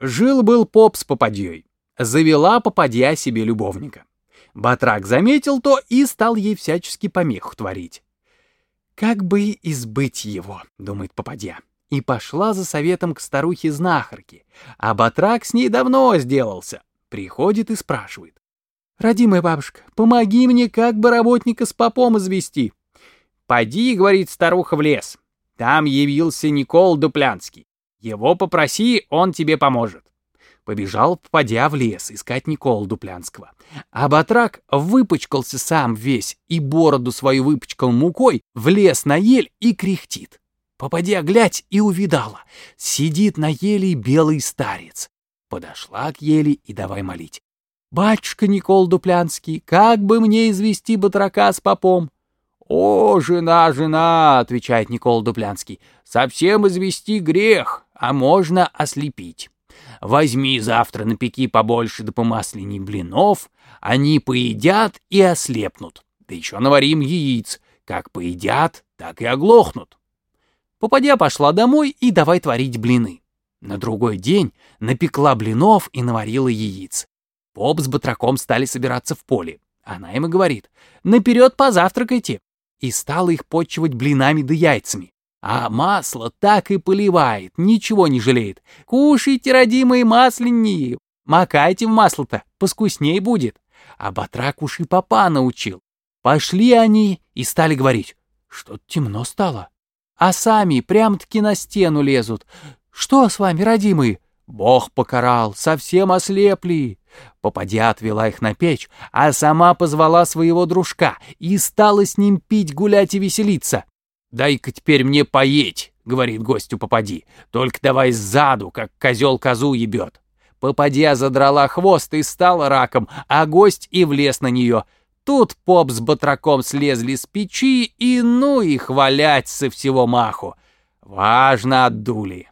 Жил-был поп с попадьей. Завела попадья себе любовника. Батрак заметил то и стал ей всячески помеху творить. «Как бы избыть его?» — думает попадья. И пошла за советом к старухе-знахарке. А Батрак с ней давно сделался. Приходит и спрашивает. «Родимая бабушка, помоги мне, как бы работника с попом извести». «Поди, — говорит старуха, — в лес. Там явился Никол Дуплянский. Его попроси, он тебе поможет. Побежал, попадя в лес, искать Никола Дуплянского. А батрак выпачкался сам весь и бороду свою выпачкал мукой, влез на ель и кряхтит. Попадя глядь и увидала. Сидит на еле белый старец. Подошла к еле и давай молить. «Батюшка Никол Дуплянский, как бы мне извести батрака с попом?» «О, жена, жена!» — отвечает Никол Дуплянский. «Совсем извести грех, а можно ослепить. Возьми завтра напеки побольше да помасленней блинов, они поедят и ослепнут. Да еще наварим яиц, как поедят, так и оглохнут». Попадя пошла домой и давай творить блины. На другой день напекла блинов и наварила яиц. Поп с батраком стали собираться в поле. Она им и говорит, «Наперед позавтракайте, и стала их почивать блинами да яйцами. А масло так и поливает, ничего не жалеет. Кушайте, родимые масленние, макайте в масло-то, поскусней будет. А батрак уж и папа научил. Пошли они и стали говорить, что темно стало. А сами прям-таки на стену лезут. Что с вами, родимые? Бог покарал, совсем ослепли. Попадя отвела их на печь, а сама позвала своего дружка и стала с ним пить, гулять и веселиться. «Дай-ка теперь мне поесть», — говорит гостю попади, «только давай сзаду, как козел козу ебет». Попадья задрала хвост и стала раком, а гость и влез на нее. Тут поп с батраком слезли с печи и ну их валять со всего маху. Важно отдули.